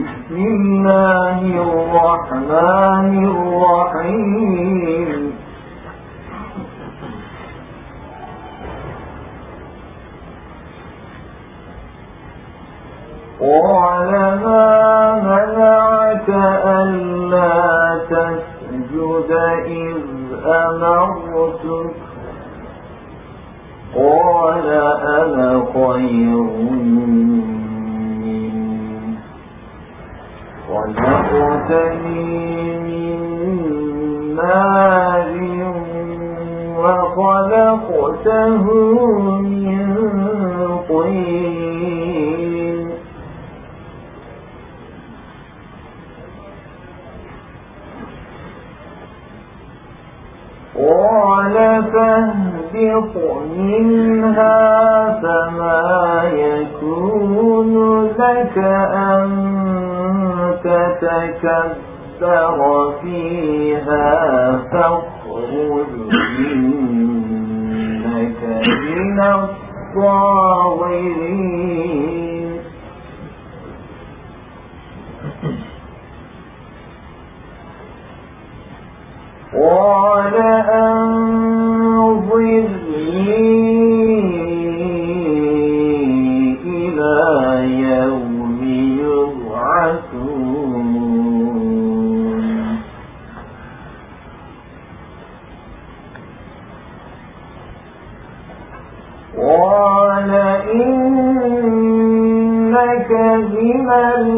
بسم الله الرحمن الرحيم. قال ما منعك ألا تسجد إذ أمرتك؟ قال أنا خير خلقتني من نار وخلقته من طين قال منها فما يكون لك أن تتكبر فيها فاخرج إنك من الصاغرين. قال أنظرني قال إنك من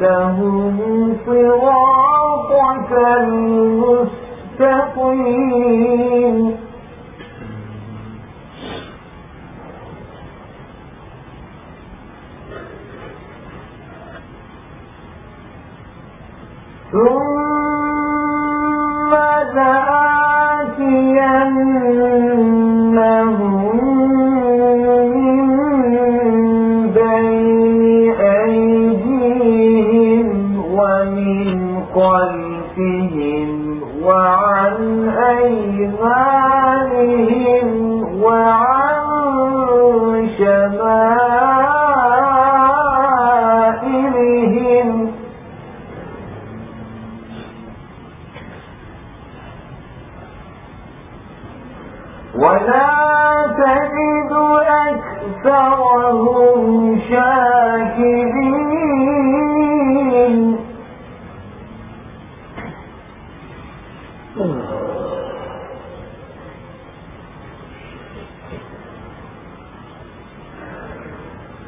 لهم صراطك المستقيم خلفهم وعن أيمانهم وعن شمائلهم. ولا تجد أكثرهم شاكرين.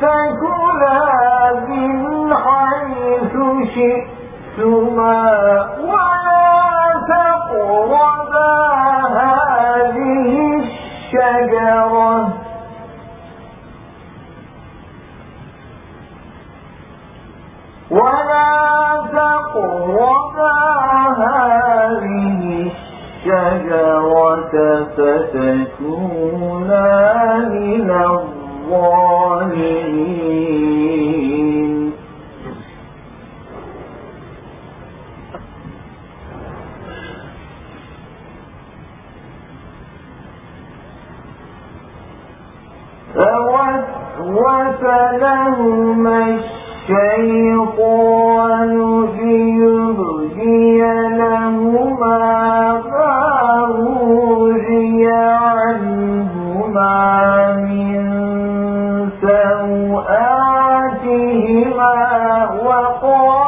فكلا من حيث شئتما ولا تقربا هذه الشجرة ولا تقربا هذه الشجرة فتكونا من الظالمين. الظالمين فوسوس لهما الشيطان سوآتهما وقال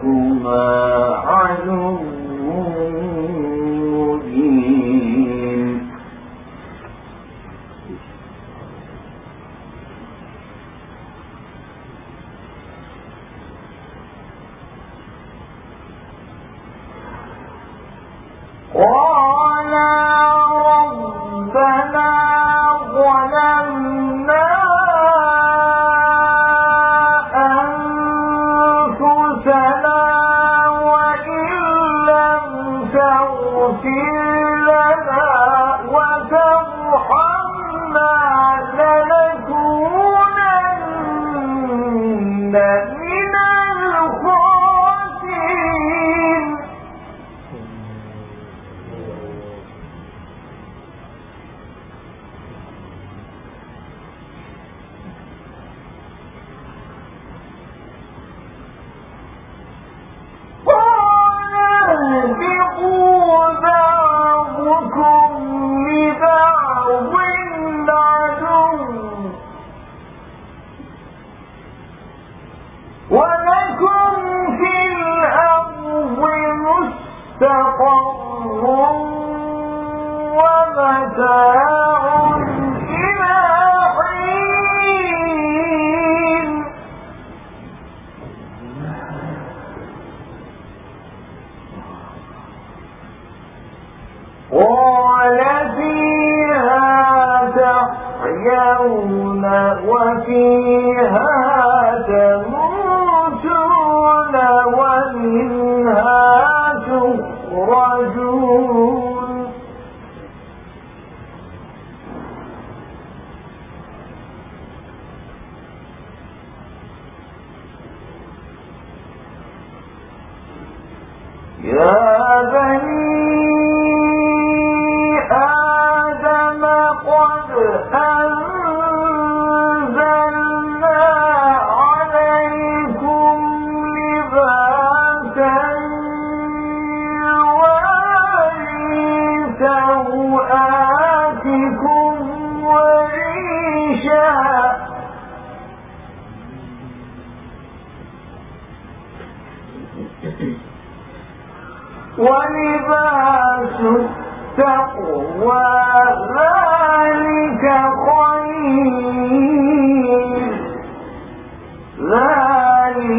who في تحيون وفيها تموتون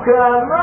كما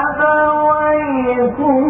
أبويكم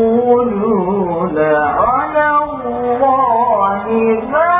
فتقولون على الله ما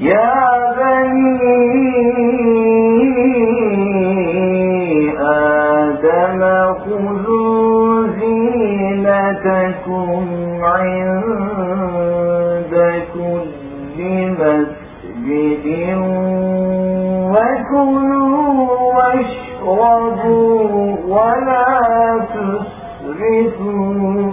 يا بني آدم خذوا زينتكم عند كل مسجد وكلوا واشربوا ولا تسرفوا